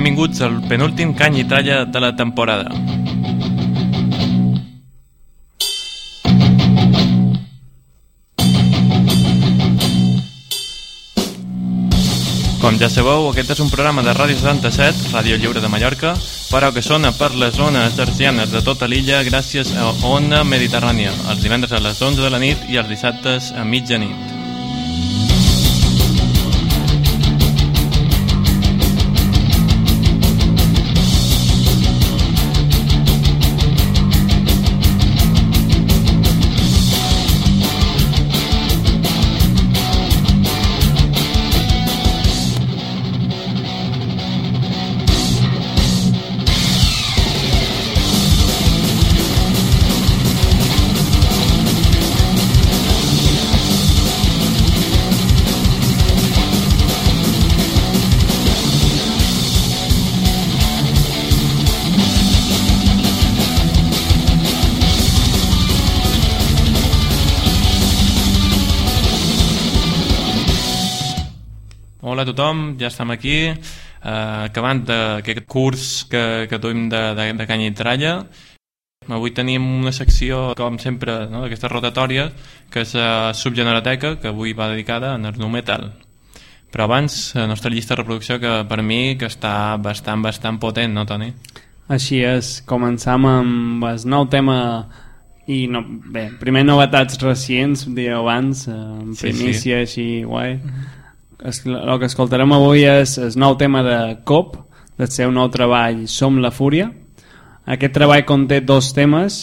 Benvinguts al penúltim cany i tralla de la temporada. Com ja sabeu, aquest és un programa de Ràdio 77, Ràdio Lliure de Mallorca, però que sona per les zones arsianes de tota l'illa gràcies a Ona Mediterrània, els divendres a les 11 de la nit i els dissabtes a mitjanit. Ja estem aquí, eh, acabant aquest curs que, que duim de, de, de canya i tralla. Avui tenim una secció, com sempre, no, d'aquestes rotatòries, que és la subgeneroteca, que avui va dedicada a nu metal. Però abans, la nostra llista de reproducció, que per mi que està bastant, bastant potent, no, Toni? Així és, començam amb el nou tema i no, bé, primer novetats recents, dia abans, eh, en Sí, primícia, així, guai. Es, el que escoltarem avui és el nou tema de COP, del seu nou treball Som la Fúria. Aquest treball conté dos temes,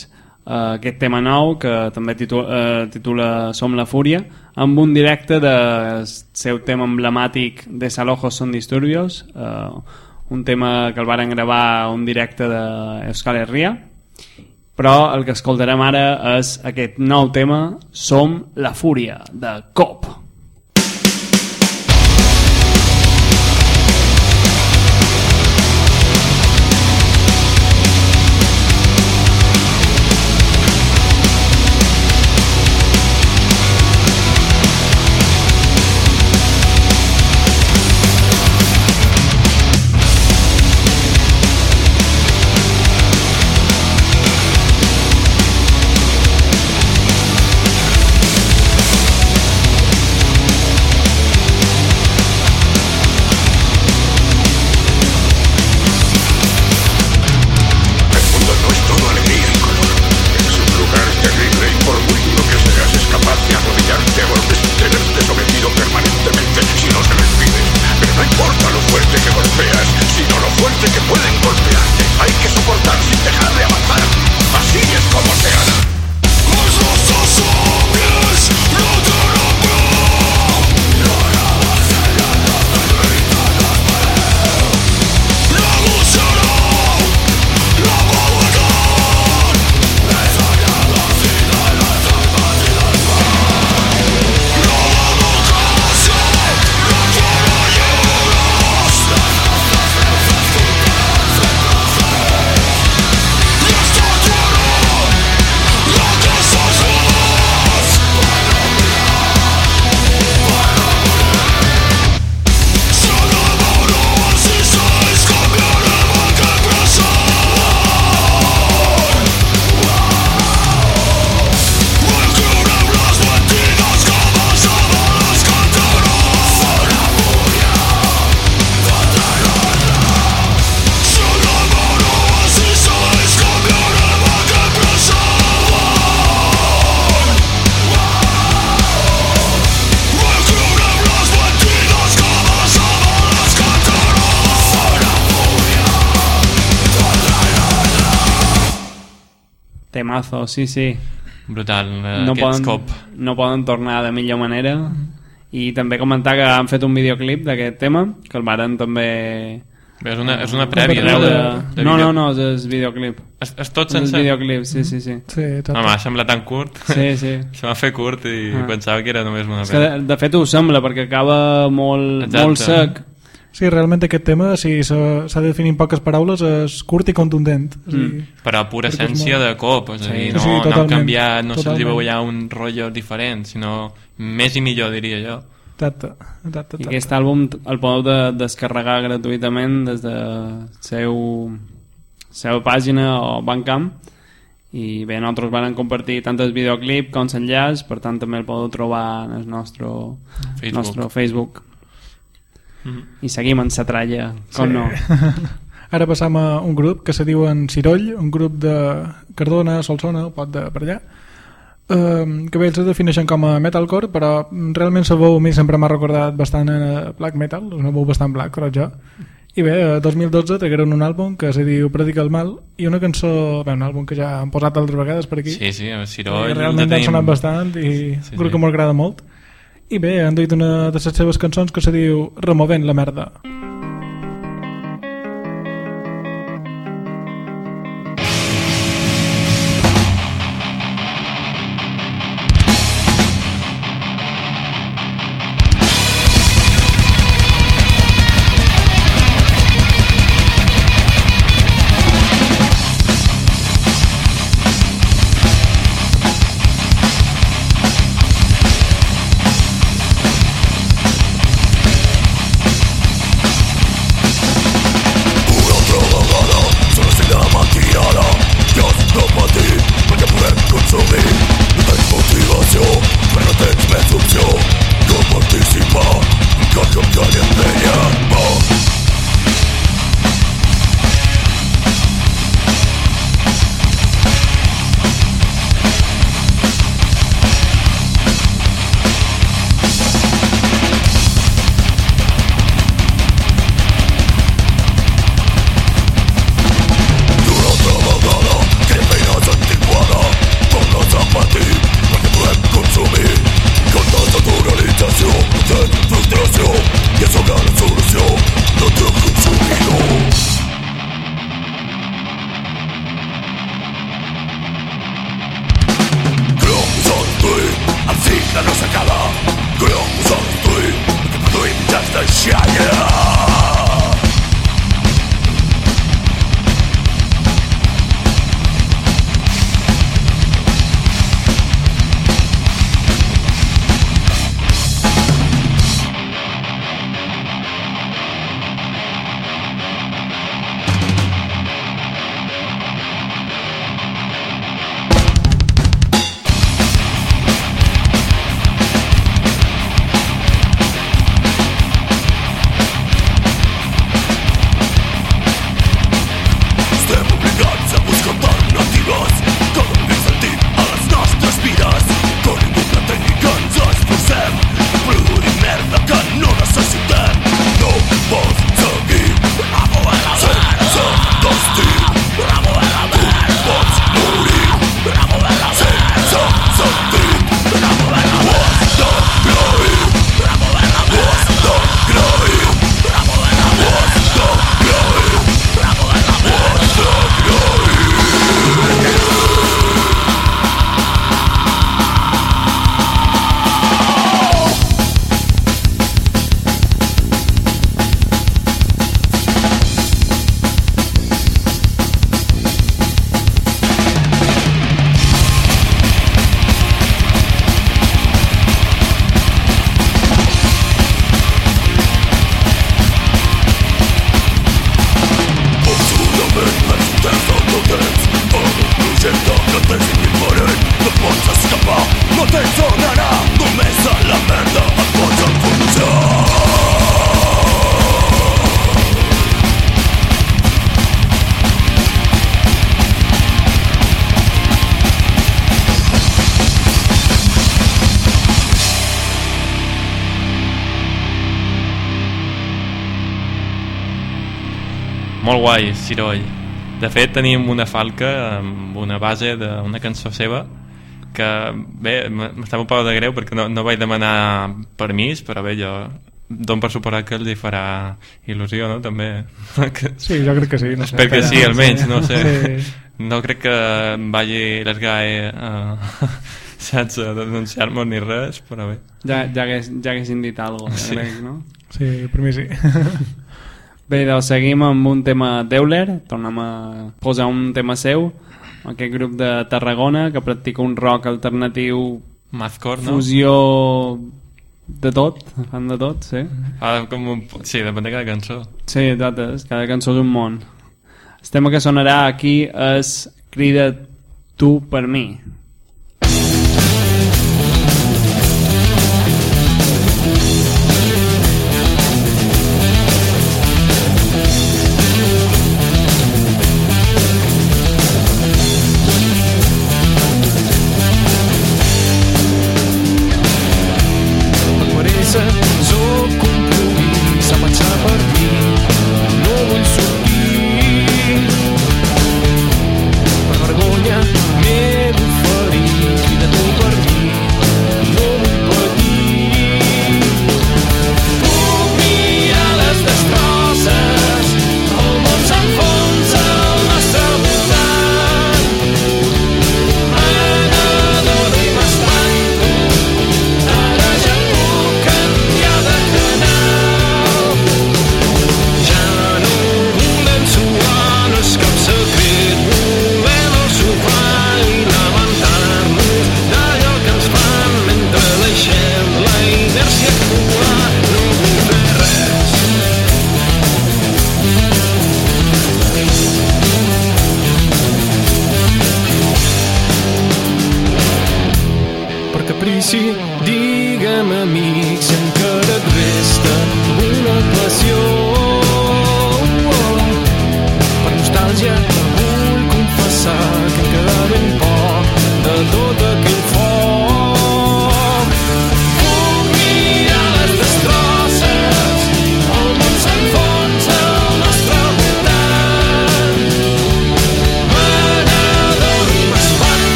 eh, aquest tema nou, que també titula, eh, titula Som la Fúria, amb un directe del seu tema emblemàtic Desalojos son disturbios, eh, un tema que el varen gravar un directe d'Euskal Herria, però el que escoltarem ara és aquest nou tema, Som la Fúria, de COP. Temazo, sí, sí. Brutal, eh, no aquest poden, cop. no poden tornar de millor manera i també comentar que han fet un videoclip d'aquest tema que el varen també Bé, és una, és una prèvia, no? Veure... De, de no, no, no, és el videoclip. És, és tot És el sencer? videoclip, sí, sí, sí. Sí, tot. No, m'ha semblat tan curt. Sí, sí. Se m'ha fet curt i Ah. pensava que era només una És que de, de fet ho sembla, perquè acaba molt, Exacte. molt sec. Sí, realment aquest tema, si s'ha de definir en poques paraules, és curt i contundent. És a dir, Però pura perquè és essència molt- de cop, és a dir, Sí, no, sí, no han canviat, no se'ls veu allà un rotllo diferent, sinó més i millor, diria jo. Exacte, exacte, I exacte. aquest àlbum el podeu de, descarregar gratuïtament des de seu, seva pàgina o Bandcamp i bé, nosaltres van compartir tant el videoclip com l'enllaç, per tant també el podeu trobar en el nostre Facebook. nostre Facebook. Mhm. I seguim en la tralla, com Sí. no. Ara passam a un grup que se diuen Ciroll, un grup de Cardona, Solsona, pot de per allà, eh, que bé, ells es defineixen com a metalcore, però realment la veu a mi sempre m'ha recordat bastant a black metal, una veu bastant black, crec jo. I bé, a 2012 tragueren un àlbum que se diu Predica el mal i una cançó, bé, un àlbum que ja han posat altres vegades per aquí. Sí, sí, a I Ciroll... realment han tenim- sonat bastant i Sí, un grup sí. que m'agrada molt. I bé, han duit una de les seves cançons que se diu Removent la merda. Molt guai, Ciroll. De fet, tenim una falca amb una base d'una cançó seva que, bé, m'estava un poc de greu perquè no, no vaig demanar permís, però bé, jo dono per suposar que li farà il·lusió, no? També. Sí, jo crec que sí. No sé, Espero que sí, almenys, no sé. Sí. No crec que em vagi les GAE uh, sense denunciar-me ni res, però bé. Ja, ja, hagués, ja haguessin dit alguna cosa, Sí. crec, no? Sí, per mi sí. Bé, doncs seguim amb un tema d'Euler, tornem a posar un tema seu, aquest grup de Tarragona que practica un rock alternatiu, Mathcore, no? fusió de tot, fan de tot, sí. Ah, com un... Sí, depèn de cada cançó. Sí, exacte, cada cançó és un món. El tema que sonarà aquí és Crida tu per mi.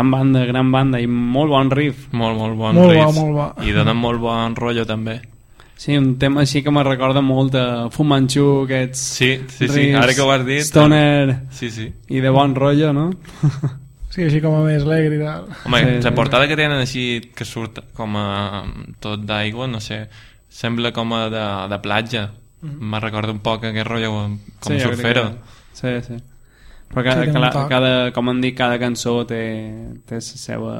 Gran banda, gran banda i molt bon riff. Molt, molt bon Molt bo, riff. molt bo. I donen molt bon rotllo, també. Sí, un tema així que me recorda molt a Fu Manchu, aquests Sí, sí, sí. riffs Ara que ho has dit... Stoner Sí, sí. i de bon rotllo, no? Sí, així com a més alegre i tal. Home, Sí, sí, la sí. portada que tenen així, que surt com a tot d'aigua, no sé, sembla com a de, de platja. Me recorda un poc aquest rotllo com sí, surfero. que- Sí, sí. Però cada, Sí, cada, cada, com han dit, cada cançó té, té la seva...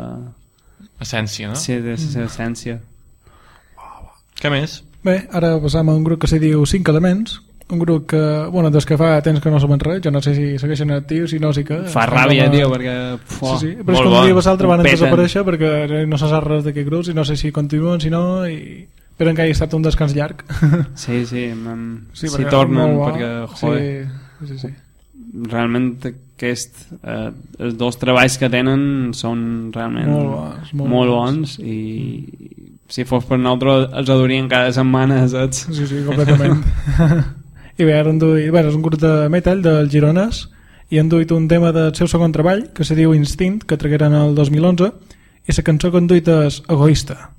Essència, no? Sí, té la seva essència. Què més? Bé, ara passam a un grup que se diu 5 Elements, un grup que, bueno, des que fa temps que no saben res, jo no sé si segueixen actius, si no, sí que... Fa ràbia, com a- tio, perquè... Fuà, Sí, sí, però és com bon. un dia l'altre van desaparèixer perquè no se sap res d'aquest grup i no sé si continuen, si no, i esperen que hagi estat un descans llarg. Sí, sí, man, Sí, si perquè tornen, perquè, joder, Sí, sí, sí. Realment aquest, eh, els dos treballs que tenen són realment Molt bons, molt molt bons. bons i si fos per nosaltres els adoríem cada setmana saps? Sí, sí, completament. I bé, ara han duit... Bé, és un grup de metal del Girones i han duit un tema del seu segon treball que se diu Instinct, que tragueren el 2011 i la cançó que han duit és Egoista.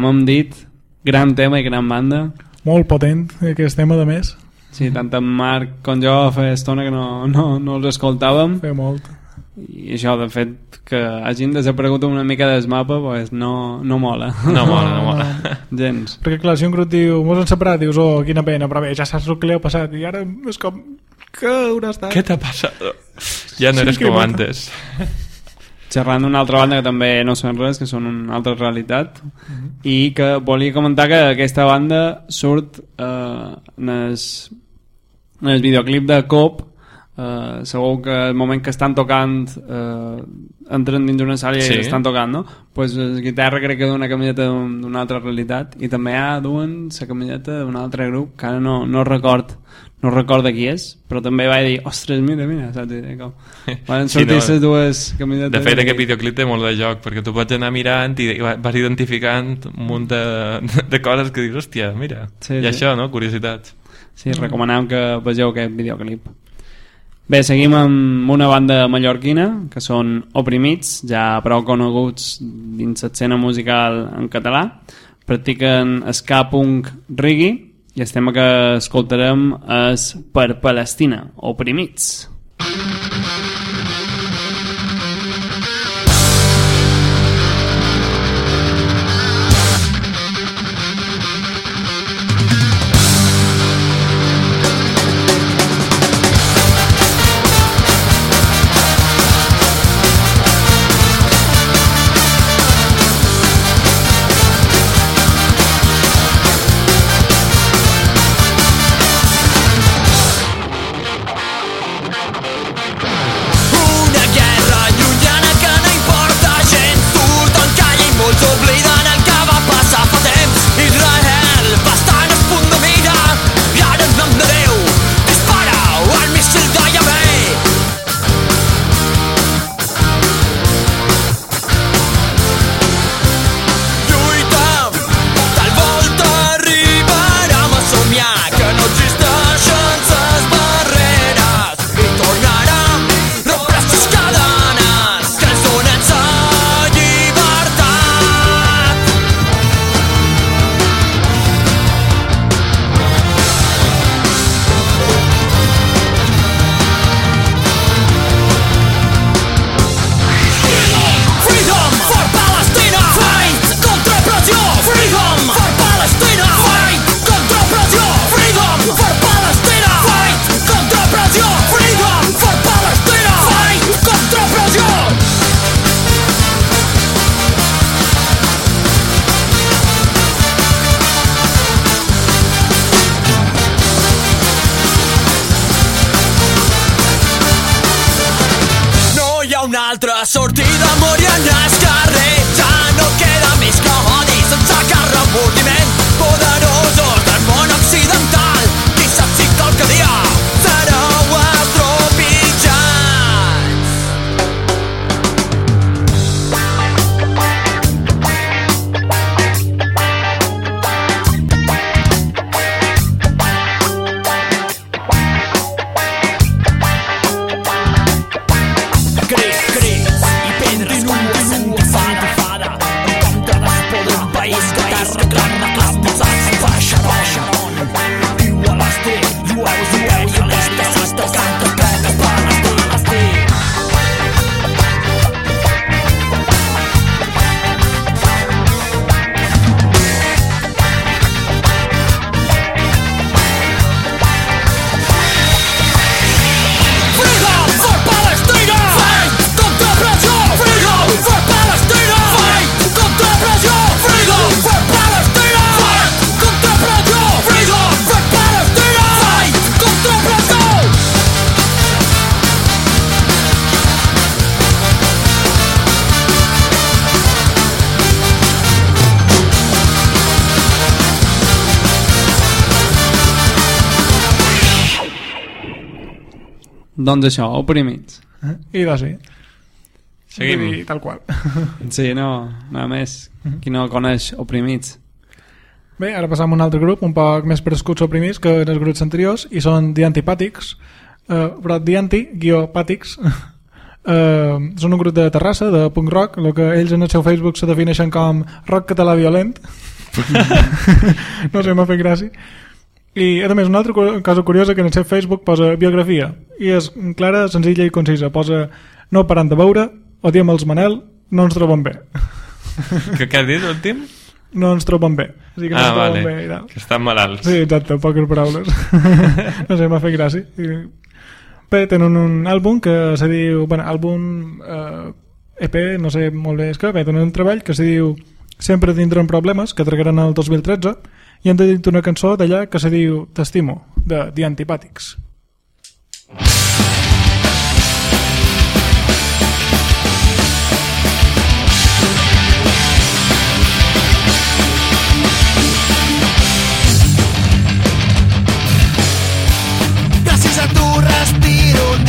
Com hem dit gran tema i gran banda Molt potent, aquest tema, de més. sí, tant en Marc com jo feia estona que no, no, no els escoltàvem Feia molt. i això de fet que hagin desaparegut una mica del mapa pues no, no mola No mola, no mola. gens Perquè clar, si un grup diu, mos han separat, dius, oh, quina pena, però bé, ja saps el que li ha passat, i ara és com, què haurà estat? Què t'ha passat? Ja no Sí, eres que com antes. xerrant d'una altra banda que també no són res, que són una altra realitat i que volia comentar que aquesta banda surt eh, en, el, en el videoclip de Cop Uh, segur que el moment que estan tocant uh, entren dins una sala Sí. i estan tocant no? pues la guitarra crec que duna una camiseta d'un- d'una altra realitat i també ha duen la camiseta d'un altre grup que ara no, no record no record qui és però també vaig dir, ostres, mira, mira saps? Com, van Sí, sortir no. les dues camisetes De fet, aquest videoclip té molt de joc, perquè tu pots anar mirant i i vas identificant un munt de, de coses que dius, hòstia, mira, Sí, i sí. això, no? Curiositats. Sí, recomanem que vegeu aquest videoclip. Bé, seguim amb una banda mallorquina, que són Oprimits, ja prou coneguts dins l'escena musical en català. Practiquen ska punk reggae i el tema que escoltarem és Per Palestina, Oprimits. Una sortida moriana Doncs això, Oprimits. Eh? I d'ací. Seguim. Vull dir, tal qual. Sí, no, nada més. Qui no coneix Oprimits. Bé, ara passam a un altre grup, un poc més prescuts oprimits que en els grups anteriors, i són The Antipàtics, eh, però The Anti-Pàtics, eh, són un grup de Terrassa, de punk rock, el que ells en el seu Facebook se defineixen com rock català violent. no sé, m'ha fet gràcia. I, a més, una altra cosa curiosa que en el seu Facebook posa biografia, i és clara, senzilla i concisa. Posa, no parant de veure, odiem els Manel, no ens trobem bé. Que què has dit, l'últim? No ens trobem bé. O sigui que no Ah, trobem vale, bé que estan malalts. Sí, exacte, poques paraules. no sé, m'ha fet gràcia. Bé, tenen un àlbum que se diu... Bueno, àlbum eh, EP, no sé molt bé, és que bé, tenen un treball que se diu Sempre tindrem problemes, que tragueren el 2013, i hem de dir una cançó d'allà que se diu T'estimo, de The Antipàtics. A tu respiro un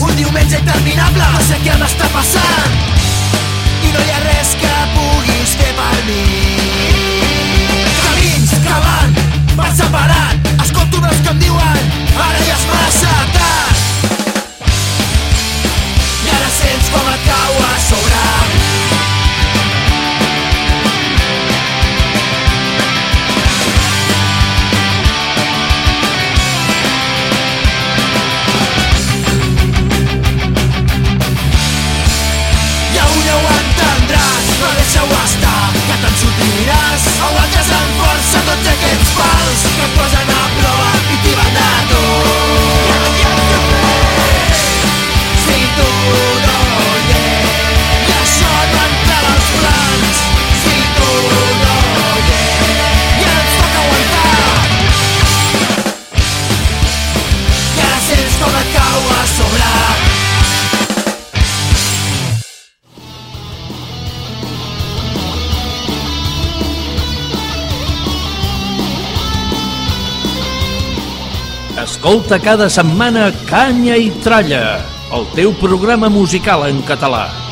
Un diumenge interminable. No sé què m'està passant que puguis fer per mi. Camins que van per separat, escolto unes que em diuen, ara ja és massa tard. cosa no Escolta cada setmana Canya i Tralla, el teu programa musical en català.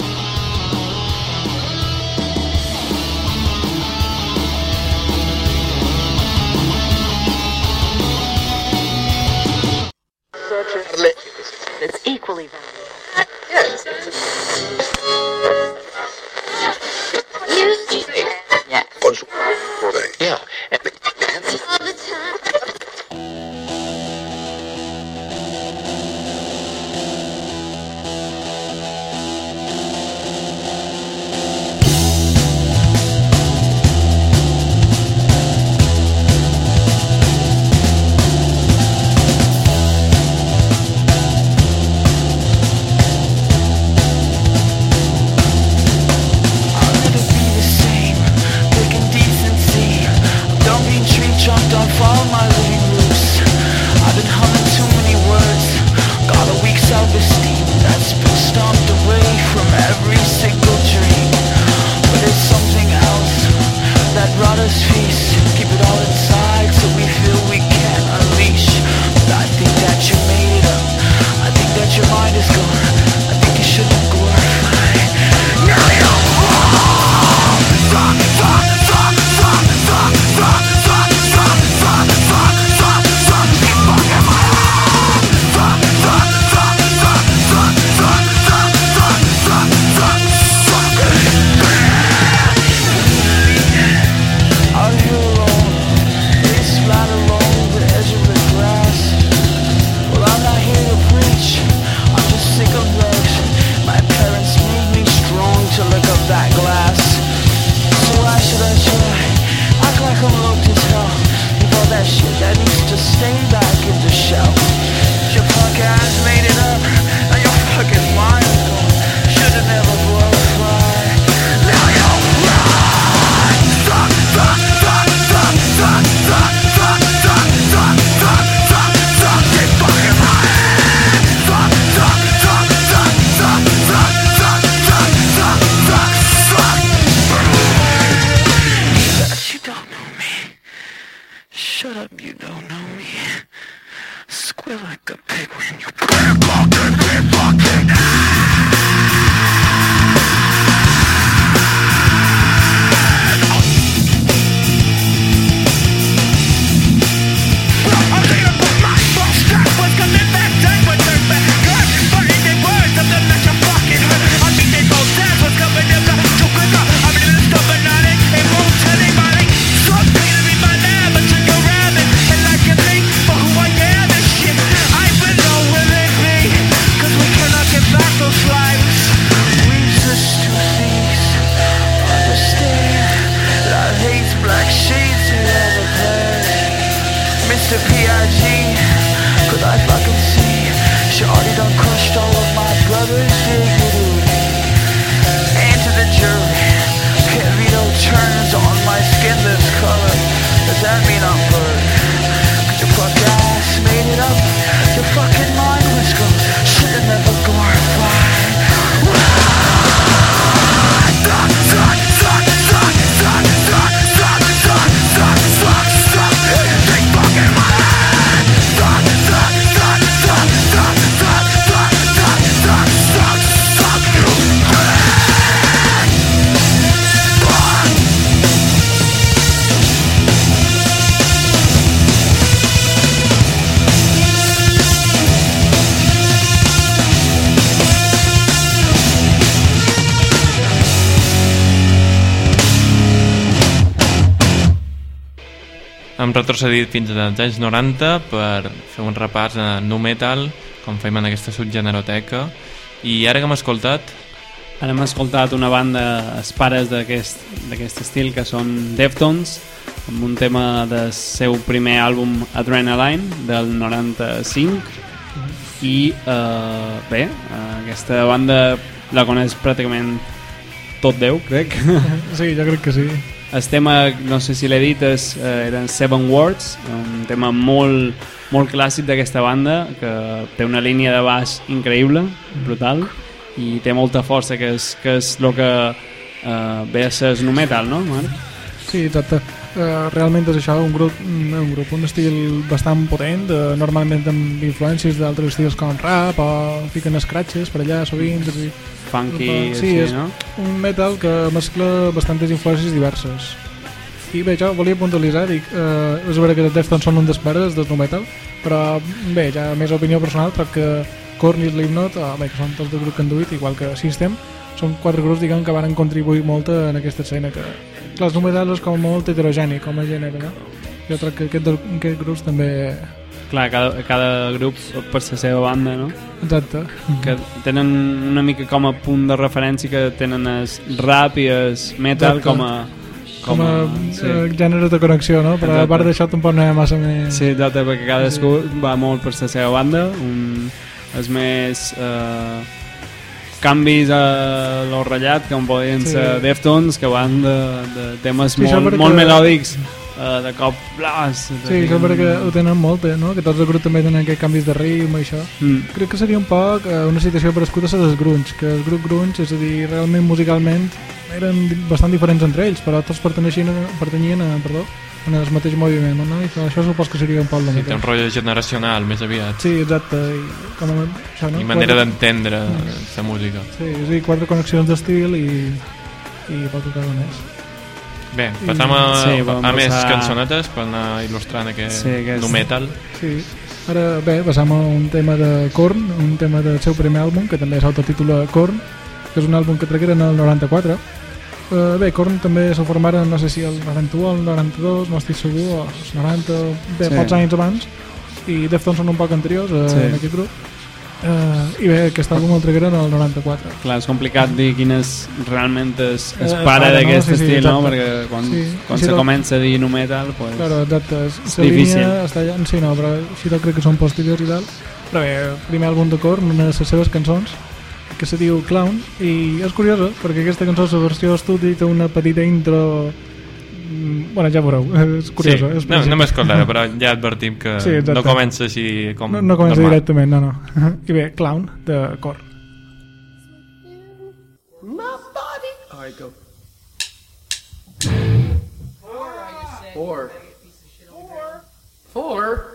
Retrocedit fins als anys 90 per fer un repàs a nu metal, com fem en aquesta subgeneroteca. I ara que hem escoltat, Ara hem escoltat una banda, els pares d'aquest d'aquest estil, que són Deftones, amb un tema del seu primer àlbum Adrenaline, del 95, i eh, bé, aquesta banda la coneix pràcticament tot Déu, crec. Sí, jo crec que sí. El tema, no sé si l'he dit, és, eh, eren Seven Words, un tema molt, molt clàssic d'aquesta banda, que té una línia de baix increïble, brutal, i té molta força, que és, que és el que eh, ve a ser nu metal, no, Marc? Sí, exacte. Uh, realment és això, un grup, un grup, un estil bastant potent, uh, normalment amb influències d'altres estils com rap o fiquen scratches per allà sovint. És a dir, Funky, sí, així, és no? un metal que mescla bastantes influències diverses. I bé, jo volia puntualitzar, dic, eh, és vera que els Deftones són un dels pares del nu metal, però bé, ja més opinió personal, perquè Korn i Slipknot, eh, bé, que són tots del grup que han duit, igual que System, són quatre grups, diguem, que van contribuir molt en aquesta escena, que clar, el nu metal és com molt heterogeni com a gènere, no? Jo crec que aquest, aquest grups també... Clar, cada, cada grup per la seva banda, no? Exacte. Que tenen una mica com a punt de referència que tenen el rap i el metal Exacte. com a... Com a sí. eh, gèneres de connexió, no? Però a Exacte. part d'això tampoc no hi ha massa més... Sí, exacte, perquè cadascú va molt per la seva banda, un és més eh, canvis a lo ratllat, com podien Sí. ser Deftones, que van de, de temes Sí, molt, perquè- molt melòdics, eh, de cop blas. Sí, això perquè ho tenen molt, eh, no? Que tots els grups també tenen aquests canvis de ritme i això. Mm. Crec que seria un poc eh, una situació parescuda a les grunge, que el grup grunge, és a dir, realment musicalment eren bastant diferents entre ells, però tots perteneixien, a- pertanyien a, perdó, en el mateix moviment, no? I això, supos que seria un poc el Sí, té un rotllo generacional, més aviat. Sí, exacte, i com a, això, no? I manera Quatre- d'entendre la música. Sí, és a dir, quatre connexions d'estil i, i poca cosa més. Bé, passam a, Sí, a més passar- cançonetes per anar il·lustrant aquest Sí, aquest- nu metal. Sí. Ara, bé, passam a un tema de Korn, un tema del seu primer àlbum, que també s'autotitula Korn, que és un àlbum que tragueren el 94. Uh, bé, Korn també se formaren, no sé si el 91 o el 92, no estic segur, o els 90, bé, Sí. pocs anys abans, i Deftones són un poc anteriors uh, Sí. en aquest grup. Uh, I bé, aquest àlbum el tragueren el 94. Clar, és complicat dir quin és realment es, es Eh, pare pare, no? d'aquest Sí, sí, estil, no? Perquè quan, Sí, quan sí, se del- comença a dir nu metal, pues, Claro, exacte. És, És difícil. línia està allà, sí, no, però així tot crec que són posteriors i tal. Però bé, primer àlbum de Korn, una de les seves cançons, que se diu Clown, i és curiosa, perquè aquesta cançó, la versió estudi, té una petita intro... mm, Bueno, ja veureu, és curiosa. sí. és no, no m'escoltaré, però ja advertim que Sí, exacte. no comença així com no, no comença normal. directament, no, no. I bé, Clown, de Korn. Four. Four. Hey,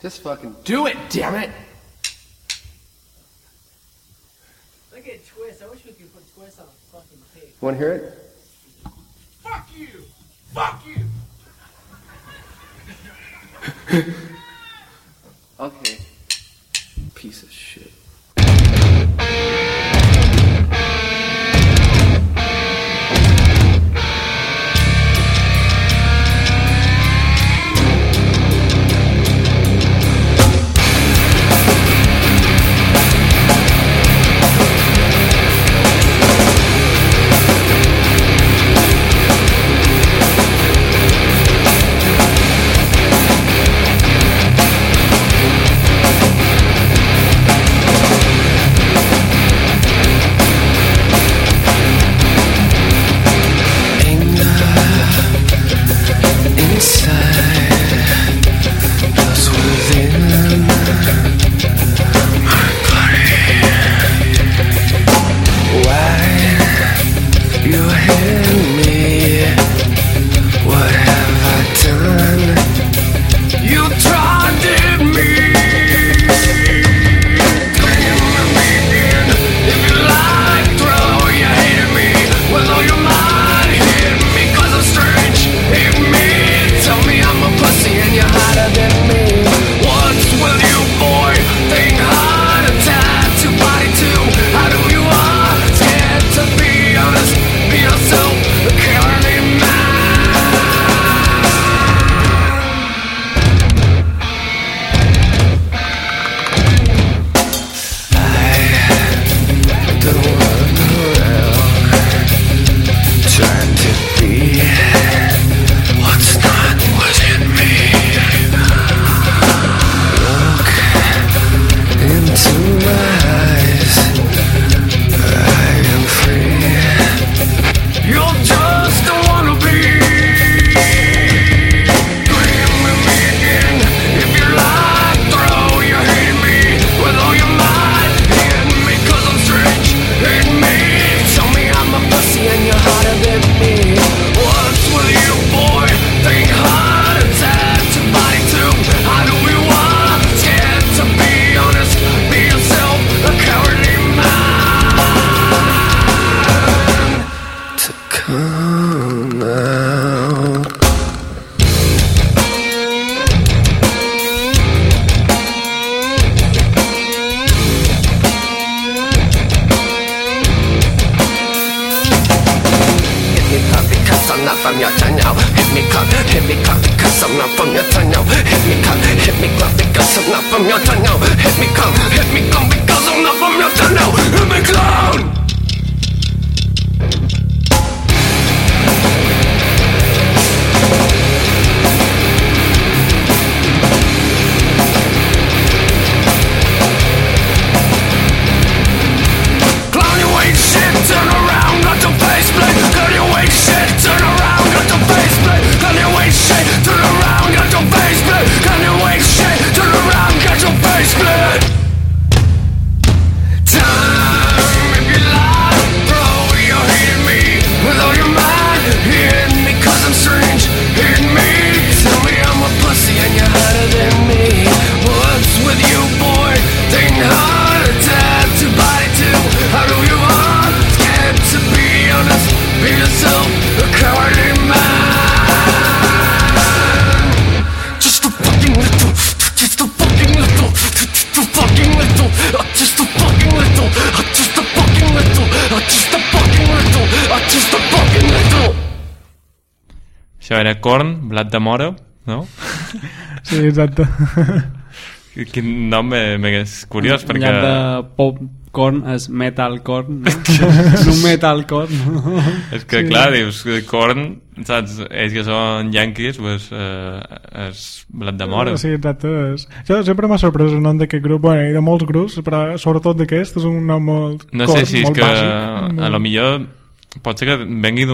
Just fucking do it, damn it! Look at Twist. I wish we could put Twist on a fucking pig. Want to hear it? Fuck you! Fuck you! Okay. Piece of shit. Your time now. Hit me club, hit me club because I'm not from your time now. Hit me club, hit me club because I'm not from your time now. Hit me club, hit me club because I'm not from your time now. Hit me. Clown Això era Korn, blat de mora, no? Sí, exacte. Quin nom me- m'és curiós, En perquè... lloc de popcorn és metalcorn, no? no metalcorn. És que, Sí. clar, dius, Korn, saps? Ells que són yanquis, pues, eh, és blat de mora. Sí, exacte. És... Jo sempre m'ha sorprès el nom d'aquest grup, bueno, i de molts grups, però sobretot d'aquest és un nom molt No sé si és molt que bàsic. a lo millor pot ser que vengui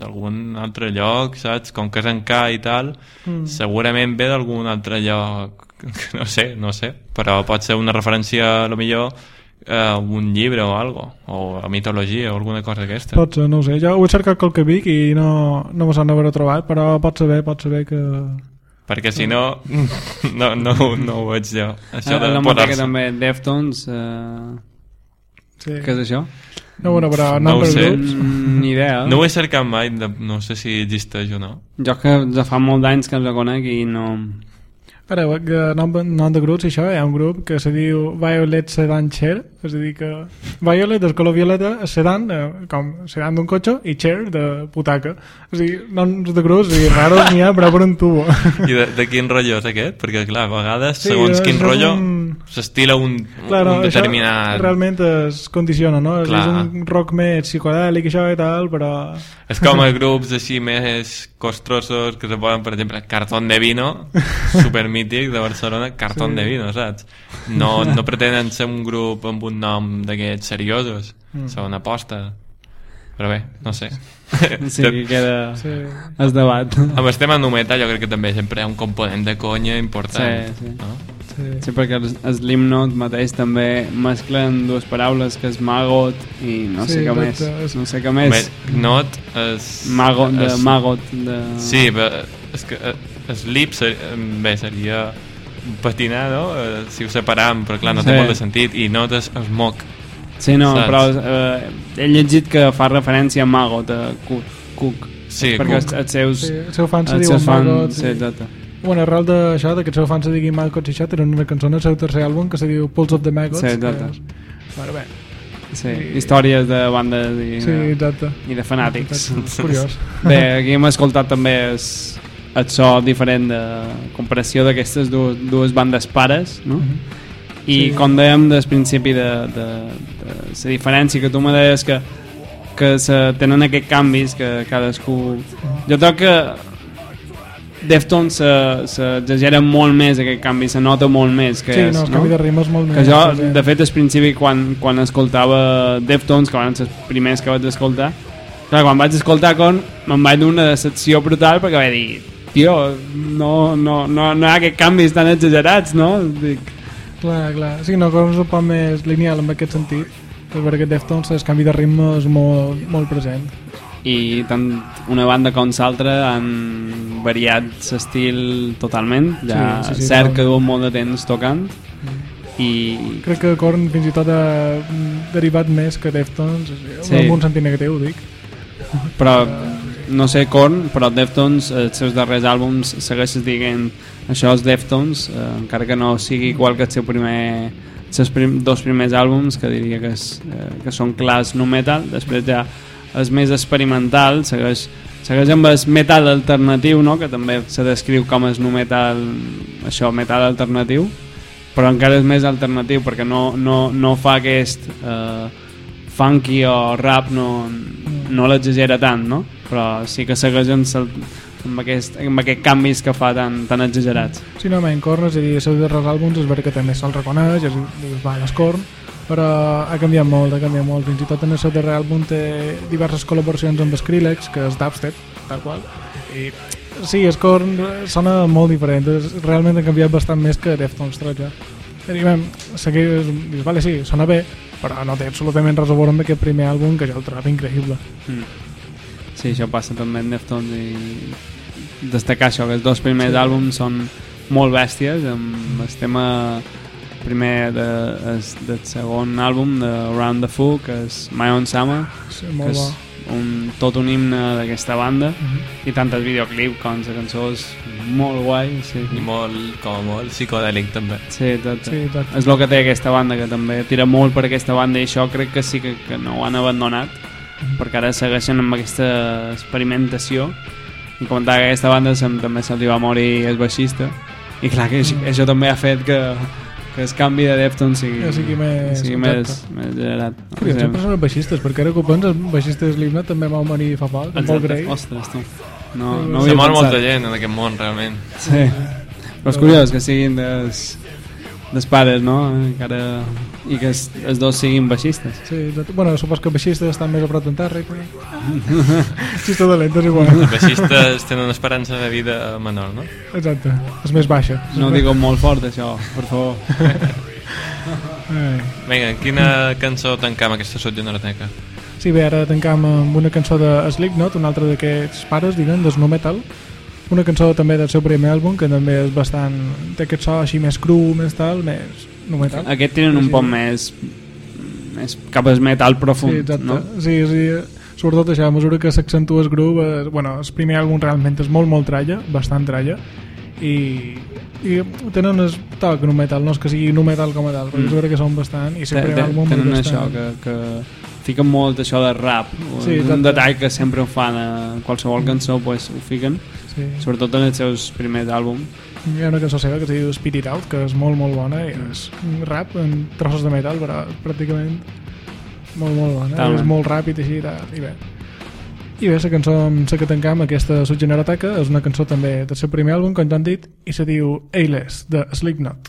d'algun altre lloc, saps? Com que és en K i tal, Mm. segurament ve d'algun altre lloc, no sé, no sé, però pot ser una referència a lo millor a un llibre o algo, o a mitologia o alguna cosa d'aquesta. Pot ser, no ho sé. Jo ho he cercat qualque vic i no, no me sona haver trobat, però pot saber, pot saber que... Perquè si no, no, no, no ho veig jo. Això Ah, de la música posar-se... també, Deftones, eh, Sí. què és això? No, bueno, però No ho sé. Mm, ni idea. No ho he cercat mai, de, no sé si existeix o no. Jo que ja fa molt d'anys que els conec i no... Ara, que nom, nom de grups, això, hi ha un grup que se diu Violet Sedan Chair, és a dir que Violet del color violeta, sedan, eh, com sedan d'un cotxe, i chair de putaca. És a dir, noms de grups, i raros n'hi ha, però per un tubo. I de, de quin rotllo és aquest? Perquè, clar, a vegades, Sí, segons és quin rotllo, un- s'estila un, Claro, un això determinat... realment es condiciona, no? Clar. És un rock més psicodèlic això i tal, però... És com els grups així més costrosos que se poden, per exemple, Cartón de Vino, supermític de Barcelona, Cartón Sí. de Vino, saps? No, no pretenen ser un grup amb un nom d'aquests seriosos, Mm. són una aposta. Però bé, no sé. Sí, que queda Sí. el debat. Amb el tema nu metal jo crec que també sempre hi ha un component de conya important. Sí, sí. No? Sí. Sí, perquè Slimnot mateix també mesclen dues paraules que és Magot i no sé Sí, què més. és- No sé què més. Not és... Magot, de és- Magot. De... Sí, però és que eh, Sleep ser, bé, seria patinar, no? Eh, si ho separam, però clar, no té Sí. molt de sentit. I Not és Smoke. Sí, no, Saps? però eh, he llegit que fa referència a Magot, a Cook. Cook. Sí, perquè Cook. els, els seus... Sí, els seus fans se els fans, Maggot, Sí, exacte. Bueno, arrel d'això, de que els seus fans se diguin Maggots i això, tenen una cançó en el seu tercer àlbum que se diu Pulse of the Maggots. Sí, exacte. és- Bueno, bé, Sí, històries de bandes i, sí, exacte. i de fanàtics. És curiós. Bé, aquí hem escoltat també el, el so diferent de comparació d'aquestes dues, dues bandes pares, no? I Sí. com dèiem des principi de, de, de la diferència que tu me deies que, que se, tenen aquests canvis que cadascú... Jo crec que Deftones s'exagera molt més aquest canvi, se nota molt més que Sí, és, no, el canvi de ritme és molt que més jo, present. de fet, al principi, quan, quan escoltava Deftones, que van ser els primers que vaig escoltar, clar, quan vaig escoltar con, me'n vaig d'una decepció brutal perquè vaig dir, tio, no, no, no, no hi ha aquests canvis tan exagerats, no? Dic, Clar, clar. Sí, no, com és un poc més lineal en aquest sentit, perquè Deftones el canvi de ritme és molt, molt present. i tant una banda com l'altra han variat l'estil totalment, ja Sí, sí, sí, cert que duen molt de temps tocant i Crec que Korn fins i tot ha mm, derivat més que Deftones, Sí. sí. en un sentit negatiu, dic. però no sé Korn, però Deftones els seus darrers àlbums segueixes dient això és Deftones, eh, encara que no sigui igual que el seu primer els seus prim, dos primers àlbums que diria que, és, eh, que són clars no metal després ja és més experimental segueix segueix amb el metal alternatiu, no? que també se descriu com és nu metal, això, metal alternatiu, però encara és més alternatiu perquè no, no, no fa aquest eh, funky o rap, no, no l'exagera tant, no? Però sí que segueix amb, aquest, amb aquest canvis que fa tan, tan exagerats. Sí, no, men, Korn, és a dir, els seus darrers àlbums és vera que també se'l reconeix, és, és va, l'Escorn, però ha canviat molt, ha canviat molt. Fins i tot en el seu darrer àlbum té diverses col·laboracions amb Skrillex, que és dubstep, tal qual. I sí, Scorn sona molt diferent, és, realment ha canviat bastant més que Deftones 13. I vam, seguir, dius, vale, sí, sona bé, però no té absolutament res a veure amb aquest primer àlbum que jo el trobo increïble. Mm. Sí, això passa també en Deftones i destacar això, que els dos primers Sí. àlbums són molt bèsties, amb el tema primer de, es, del segon àlbum de Around the Fool, que és My Own Summer, Sí, que molt és un, tot un himne d'aquesta banda, Mhm. i tant el videoclip com la cançó és molt guai. Sí, I molt, com a molt, psicodèlic també. Sí, tot, Sí, exacte. és el que té aquesta banda, que també tira molt per aquesta banda i això crec que sí que, que no ho han abandonat perquè ara segueixen amb aquesta experimentació i comentar que aquesta banda sem, també se li va morir el baixista i clar que això, això també ha fet que, que el canvi de Deftones sigui, Ja sigui més- sigui més, més generat Curiós, sempre són els baixistes, perquè ara que ho penses, el baixista de Slipknot també va morir fa poc, en Paul Gray. Ostres, tu. No, no ho Se havia mor pensat. molta gent en aquest món, realment. Sí. Però és curiós que siguin des, des pares, no? Encara... I que els, els dos siguin baixistes. Sí, bueno, supos que els baixistes estan més a prop d'en Terry. Però... Xista dolent, és igual. Els baixistes tenen una esperança de vida menor, no? Exacte, és més baixa. No ho digo molt fort, això, per favor. Ai. Vinga, quina cançó tancam aquesta subgeneroteca? Sí, bé, ara tancam amb una cançó de Slipknot, un altre d'aquests pares, diguem, del no metal. Una cançó també del seu primer àlbum, que també és bastant... té aquest so així més cru, més tal, més no metal. Aquest tenen un Sí. poc més, més cap al metal profund, sí, exacte. no? Sí, sí, sobretot això, a mesura que s'accentua el groove, eh, bueno, el primer àlbum realment és molt, molt tralla, bastant tralla, i, i tenen el toc no metal, no és que sigui no metal com a tal, però Mm. és vera que són bastant, i sempre te- àlbum Tenen bastant... això, que, que fiquen molt això de rap. Sí, un exacte. detall que sempre ho fan a qualsevol cançó, pues, ho fiquen, Sí. sobretot en els seus primers àlbums. Hi ha una cançó seva que es diu Spit It Out, que és molt, molt bona, i és un rap en trossos de metal, però pràcticament molt, molt bona. Tal, és molt ràpid i així, i tal, i bé. I bé, la cançó amb la que tancam aquesta subgeneroteca és una cançó també del seu primer àlbum, com ja han dit, i se diu A-Less, de Slipknot.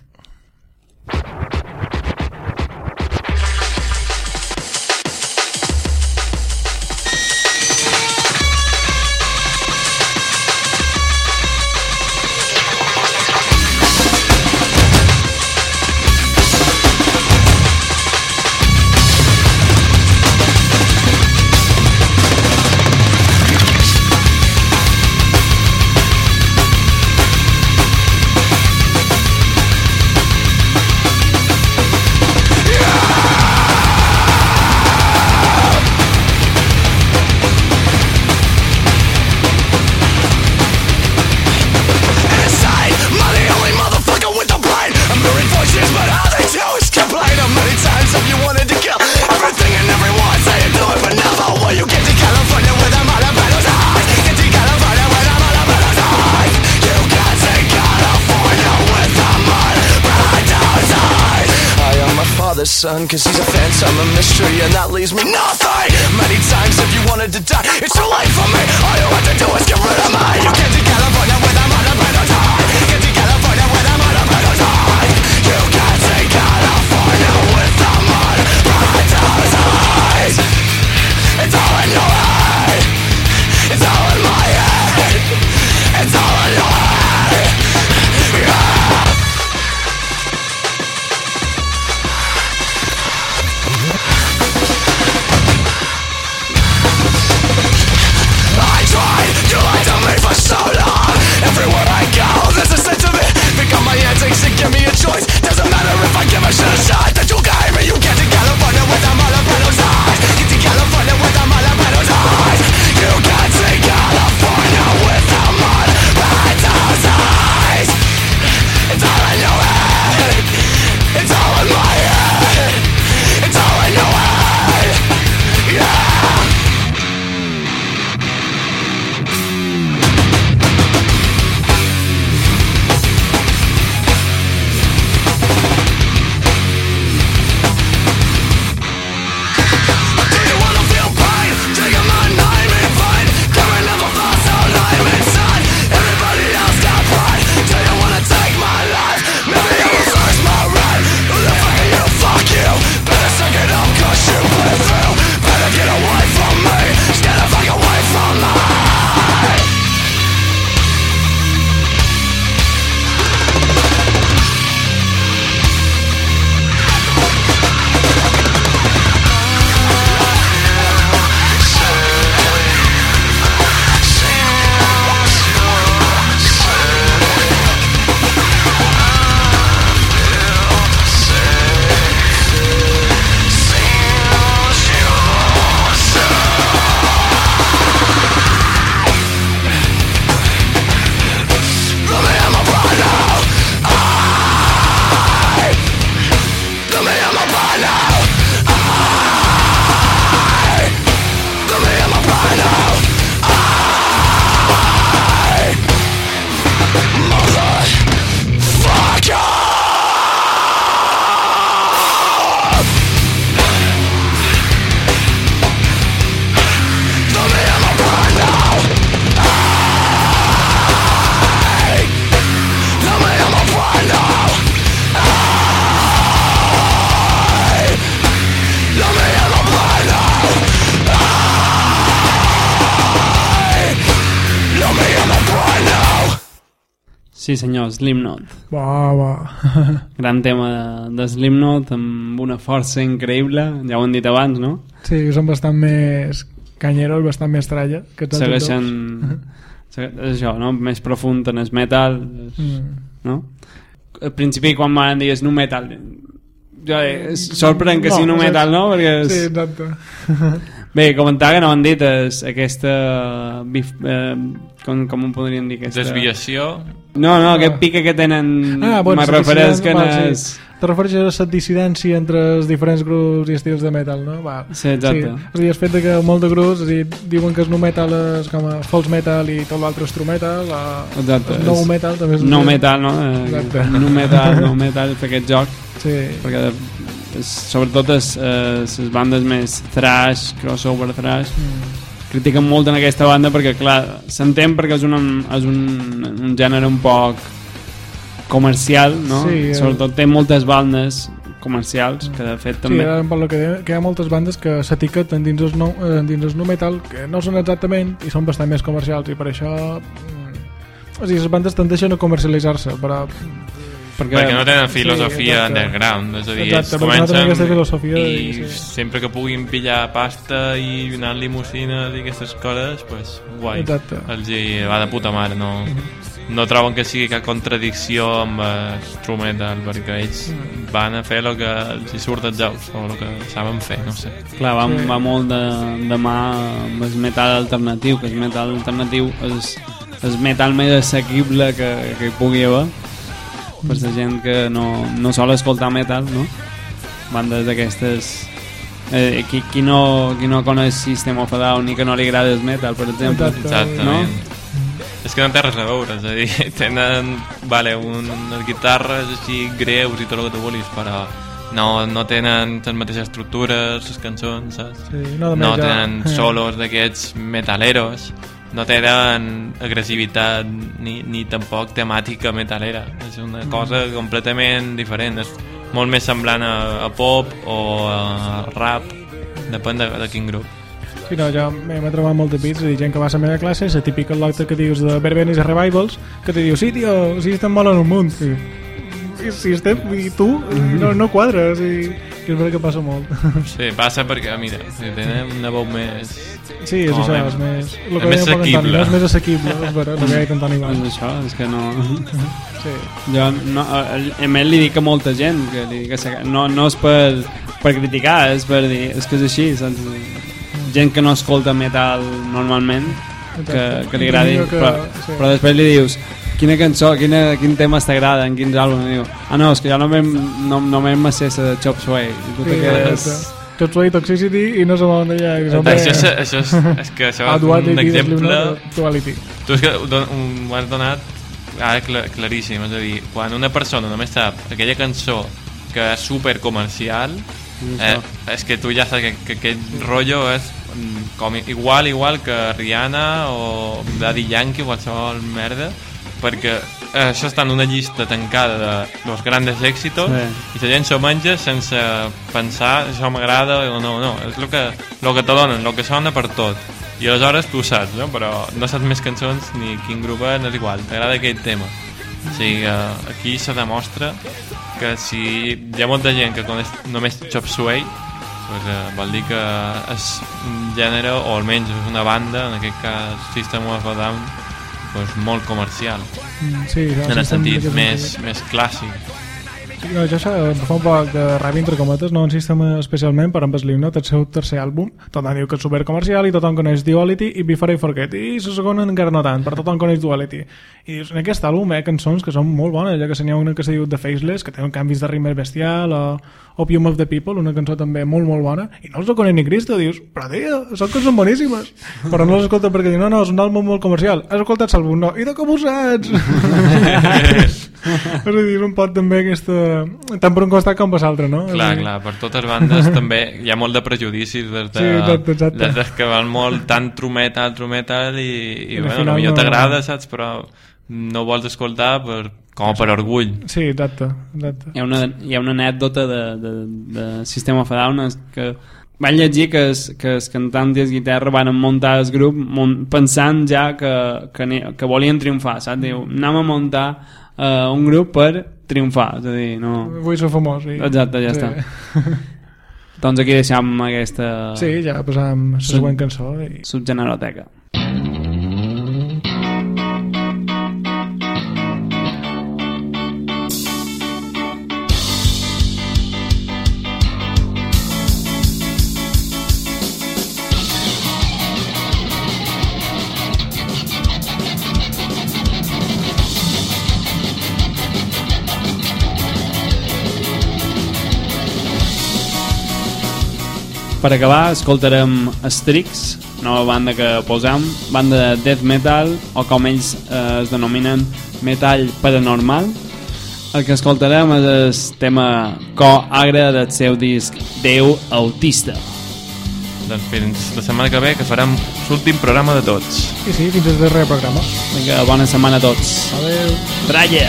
Sí senyor, Slipknot. Va, va. Gran tema de, de Slipknot amb una força increïble, ja ho hem dit abans, no? Sí, són bastant més canyeros, bastant més tralla. Que tots Segueixen... segue- És això, no? Més profund en el metal, és, Mm. no? Al principi quan m'han dit és nu metal, jo, eh, sorprèn que No, sigui nu metal, no? Perquè és... Sí, exacte. Bé, comentar que no han dit és aquesta... Bif, eh, com, com ho podríem dir? Aquesta... Desviació. No, no, aquest pique que tenen... Ah, bueno, me refereix que no sí. és... Te refereixes a la dissidència entre els diferents grups i estils de metal, no? Va. Sí, exacte. Sí. És a dir, el fet de que molt de grups dir, diuen que el nu metal és com a false metal i tot l'altre és true metal, a... Exacte. el nou és- metal també és... No metal, no? Eh, Exacte. No metal, no metal, fer aquest joc. Sí. Perquè sobretot les eh, bandes més thrash, crossover thrash, Mm. critiquen molt en aquesta banda perquè, clar, s'entén perquè és, un, és un, un gènere un poc comercial, no? Sí, eh. Sobretot té moltes bandes comercials, que de fet Sí, també... ara per lo que, deia, que hi ha moltes bandes que s'etiqueten dins, el nou, eh, dins el nu metal que no són exactament i són bastant més comercials i per això mm, o sigui, les bandes tendeixen a comercialitzar-se però perquè, Perquè no tenen filosofia exacte. underground, és a dir, Exacte, ells no comencen filosofia i i- sí. sempre que puguin pillar pasta i anar limusines i aquestes coses, pues, guai. Exacte. Els hi va de puta mare, no, no troben que sigui cap contradicció amb el metal, perquè ells van a fer el que els hi surt dels ous, o el que saben fer, no sé. Clar, va, Sí. va molt de, de mà amb el metal alternatiu, que el metal alternatiu és el metal més assequible que, que hi pugui haver per la gent que no, no sol escoltar metal, no? Bandes d'aquestes... Eh, qui, qui, no, qui no coneix System of a Down ni que no li agrada el metal, per exemple. Exactament. No? És que no té res a veure, és a dir, tenen vale, un, unes guitarres així greus i tot el que tu vulguis, però no, no tenen les mateixes estructures, les cançons, saps? Sí, no, de no tenen solos d'aquests metaleros, no tenen agressivitat ni, ni tampoc temàtica metalera. És una cosa completament diferent. És molt més semblant a, a pop o a rap, depèn de, de quin grup. Sí, no, jo m'he trobat molt de pits, és dir, gent que va a la meva classe, la típica locta que dius de Verbenis i Revivals, que te diu, sí, tio, sí, estem molt en el món. Sí. I, si estem, i tu, no, no quadres, i, i és veritat que passa molt. Sí, passa perquè, mira, si tenen una veu més... Sí, és Com això, és més... El és que més assequible. no és més assequible, és veritat, el que deia Antoni És abans. això, és que no... Sí. Jo no, a, més li dic a molta gent que, li dic que no, no és per, per criticar, és per dir és que és així, saps? gent que no escolta metal normalment que, que li agradi Que- però, sí. però després li dius quina cançó, quina, quin tema t'agrada en quins àlbums, diu, ah no, és que jo no m'hem no, no macés de Chop Suey i tu te Sí, quedes exacte. Tot Sway Toxicity i no sabem on allà. Que som Això, és, això és, és que això és un exemple... Duality. Tu és que ho has donat ara cla- claríssim, és a dir, quan una persona només sap aquella cançó que és super comercial, eh, és que tu ja saps que, que aquest rotllo és mm, com igual, igual que Rihanna o Daddy Yankee o qualsevol merda, perquè eh, això està en una llista tancada de los grandes éxitos Sí. i la gent s'ho menja sense pensar això m'agrada o no, no, és el que, lo que te donen, el que sona per tot i aleshores tu ho saps, no? però no saps més cançons ni quin grup és, no és igual t'agrada aquell tema o sigui, eh, aquí se demostra que si hi ha molta gent que coneix només Chop Suey pues, eh, vol dir que és un gènere o almenys és una banda en aquest cas System of a Down pues, molt comercial. Mm, Sí, en el sentit en més, més clàssic. No, jo sé, em fa un poc de ràbia entre cometes, no en sistema especialment per amb Slipknot, el seu tercer àlbum tothom diu que és supercomercial i tothom coneix Duality i Before I Forget i la segona encara no tant, però tothom coneix Duality. I dius, en aquest àlbum hi ha cançons que són molt bones, ja que se n'hi ha una que se diu The Faceless que té un canvis de ritme bestial o Opium of the People, una cançó també molt molt bona i no els ho coneix ni Cristo, dius però tio, són cançons boníssimes però no les escolta perquè diu, no, no, és un àlbum molt comercial has escoltat l'àlbum? No, i de com ho saps? és a dir, un pot també aquesta tant per un costat com per l'altre, no? Clar, dir, clar, per totes bandes també hi ha molt de prejudicis des de, Sí, exacte, exacte. des de que van molt metal, true metal i, i, I bueno, potser no- t'agrada, saps, però no vols escoltar per, com per orgull. Sí, exacte, exacte. hi ha una, hi ha una anècdota de, de, de System of Down que van llegir que els, que els cantants i els guitarra van muntar el grup mun, pensant ja que, que, ne- que volien triomfar, saps? Diu, anem a muntar uh, un grup per triomfar, és a dir, no... Vull ser famós. Sí. Exacte, ja sí. està. Doncs aquí deixem aquesta Sí, ja passam la següent cançó. I... subgeneroteca. Per acabar, escoltarem Strix, nova banda que posam, banda de death metal, o com ells eh, es denominen, metall paranormal. El que escoltarem és el tema Co Agre del seu disc Déu Autista. Doncs fins la setmana que ve, que farem l'últim programa de tots. I sí, fins al darrer programa. Vinga, bona setmana a tots. Adéu. Tralla!